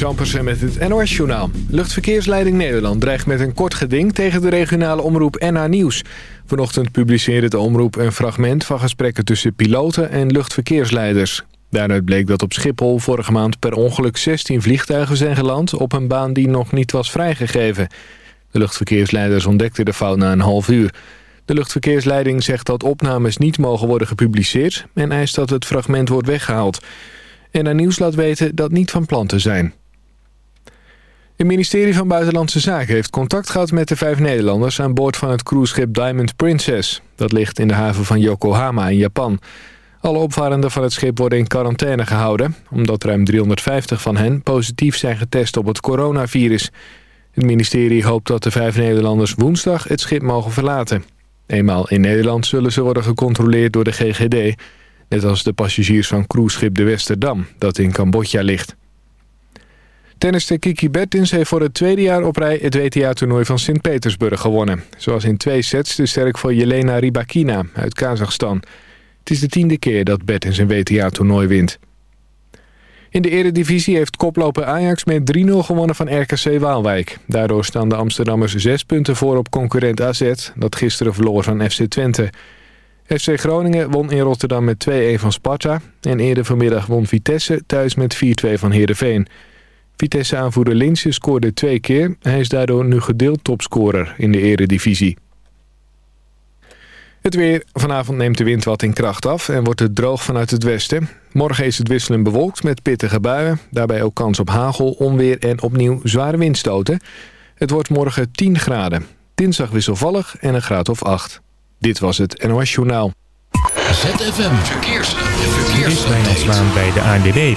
Zampersen met het NOS-journaal. Luchtverkeersleiding Nederland dreigt met een kort geding tegen de regionale omroep NH Nieuws. Vanochtend publiceerde de omroep een fragment van gesprekken tussen piloten en luchtverkeersleiders. Daaruit bleek dat op Schiphol vorige maand per ongeluk 16 vliegtuigen zijn geland op een baan die nog niet was vrijgegeven. De luchtverkeersleiders ontdekten de fout na een half uur. De luchtverkeersleiding zegt dat opnames niet mogen worden gepubliceerd en eist dat het fragment wordt weggehaald. NH Nieuws laat weten dat niet van plan te zijn. Het ministerie van Buitenlandse Zaken heeft contact gehad met de vijf Nederlanders... aan boord van het cruiseschip Diamond Princess. Dat ligt in de haven van Yokohama in Japan. Alle opvarenden van het schip worden in quarantaine gehouden... omdat ruim 350 van hen positief zijn getest op het coronavirus. Het ministerie hoopt dat de vijf Nederlanders woensdag het schip mogen verlaten. Eenmaal in Nederland zullen ze worden gecontroleerd door de GGD... net als de passagiers van cruiseschip de Westerdam, dat in Cambodja ligt. Tennister Kiki Bertins heeft voor het tweede jaar op rij het WTA-toernooi van Sint-Petersburg gewonnen. Zoals in twee sets de sterk voor Jelena Rybakina uit Kazachstan. Het is de tiende keer dat Bertins een WTA-toernooi wint. In de eredivisie heeft koploper Ajax met 3-0 gewonnen van RKC Waalwijk. Daardoor staan de Amsterdammers zes punten voor op concurrent AZ... dat gisteren verloor van FC Twente. FC Groningen won in Rotterdam met 2-1 van Sparta... en eerder vanmiddag won Vitesse thuis met 4-2 van Heerenveen... Vitesse-aanvoerder Linse scoorde twee keer. Hij is daardoor nu gedeeld topscorer in de eredivisie. Het weer. Vanavond neemt de wind wat in kracht af en wordt het droog vanuit het westen. Morgen is het wisselend bewolkt met pittige buien. Daarbij ook kans op hagel, onweer en opnieuw zware windstoten. Het wordt morgen 10 graden. Dinsdag wisselvallig en een graad of 8. Dit was het NOS Journaal. ZFM Verkeers. Verkeers. Is bij de ANWB.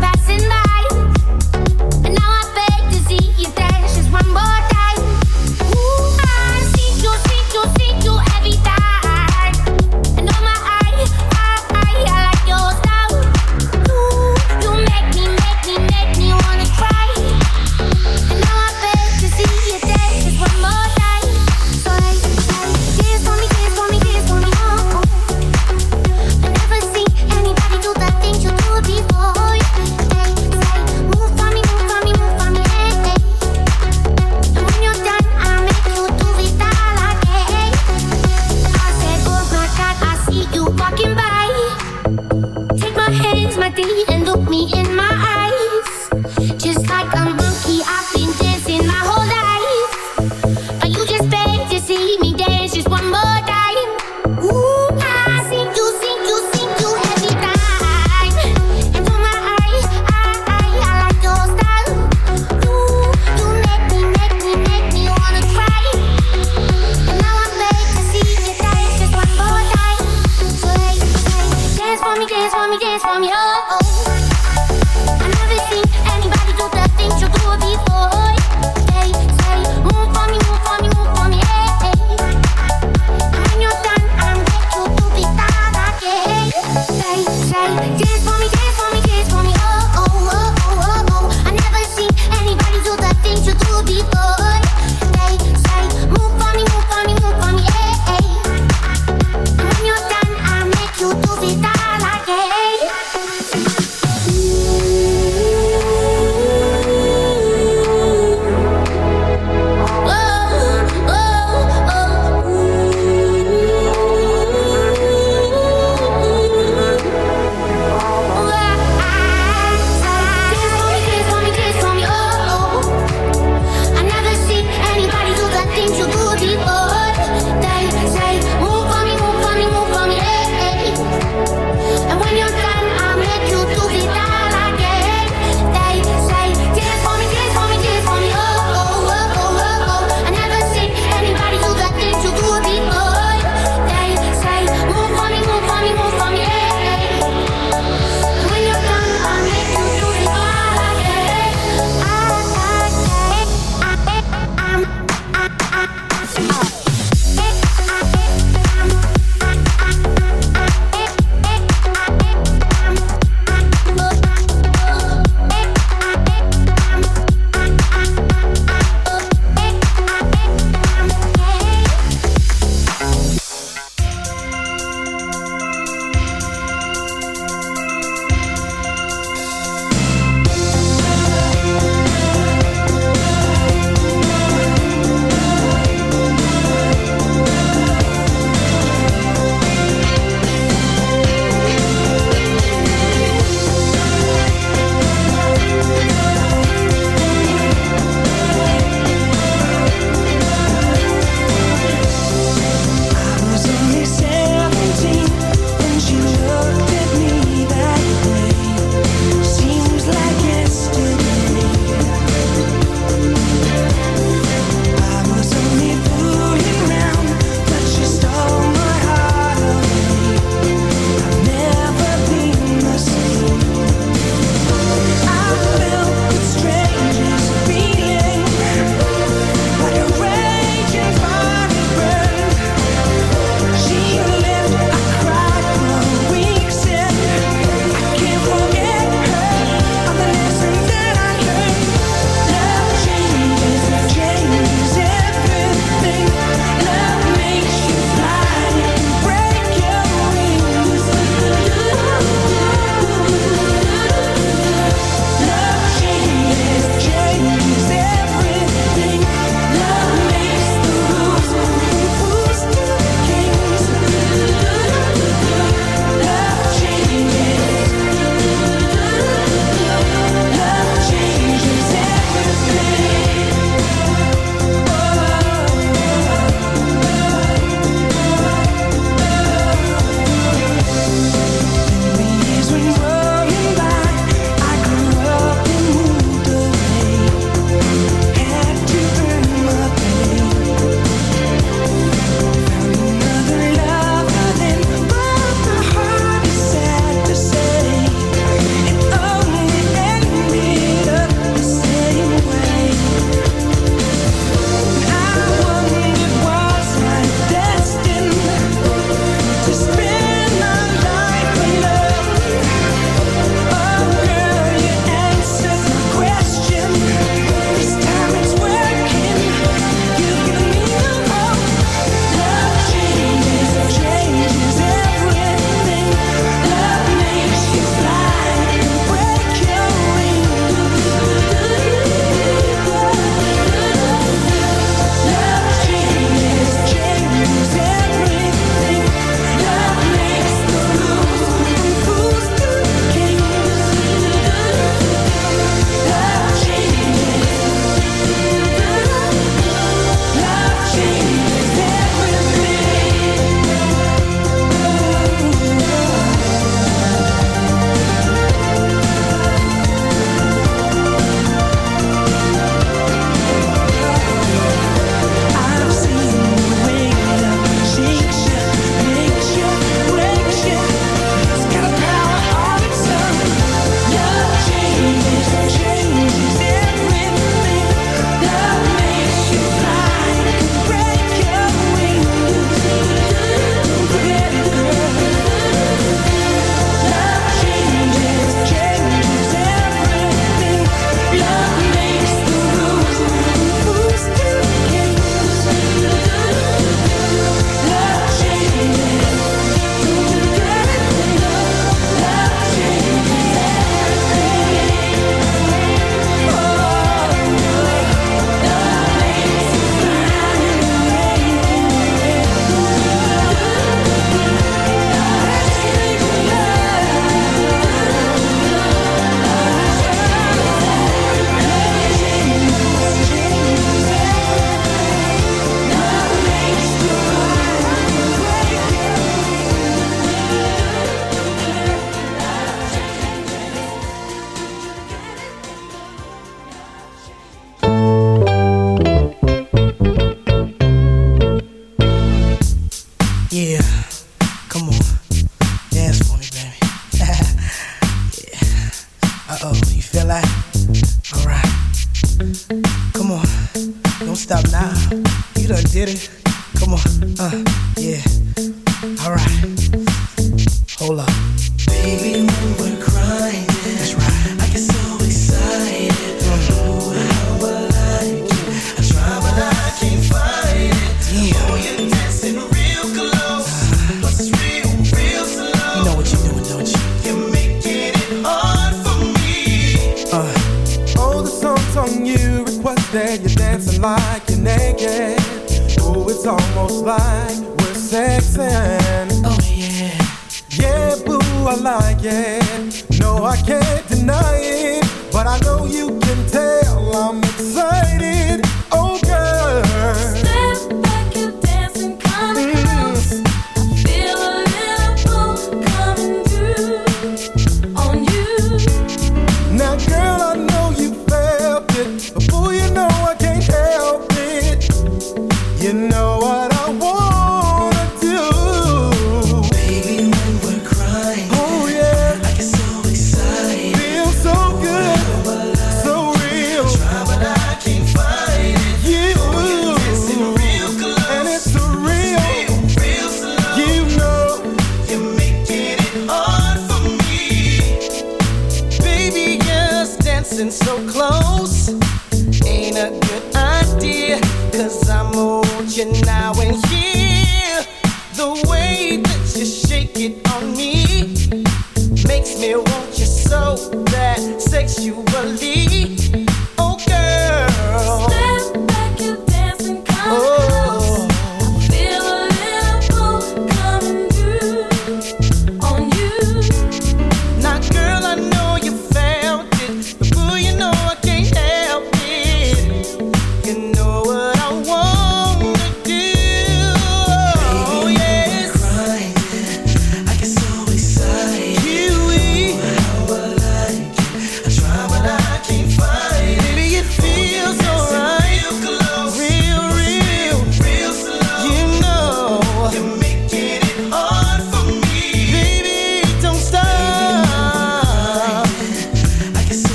Passing by. DJs from your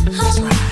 That's right.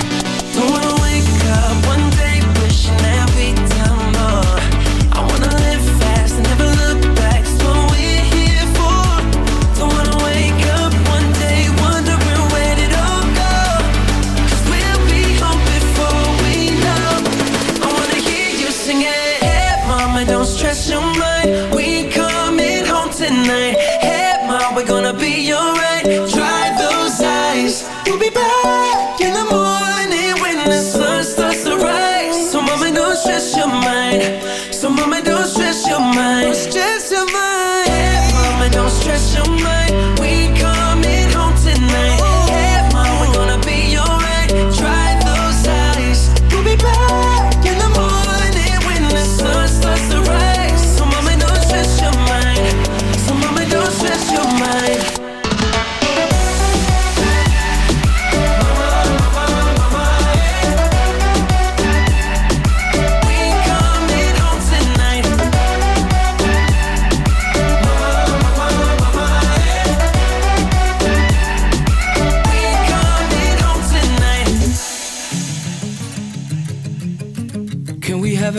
momento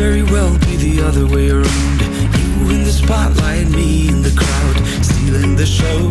very well be the other way around. You in the spotlight, me in the crowd, stealing the show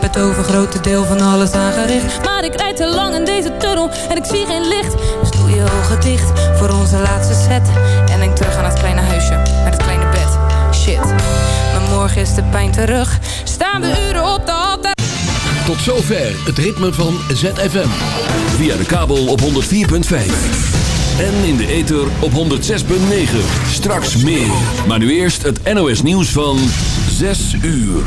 Heb het over grote deel van alles aangericht. Maar ik rijd te lang in deze tunnel en ik zie geen licht. Dus doe je ogen dicht voor onze laatste set. En denk terug aan het kleine huisje met het kleine bed. Shit, maar morgen is de pijn terug. Staan we uren op de hal. Tot zover het ritme van ZFM. Via de kabel op 104.5. En in de ether op 106.9. Straks meer. Maar nu eerst het NOS nieuws van 6 uur.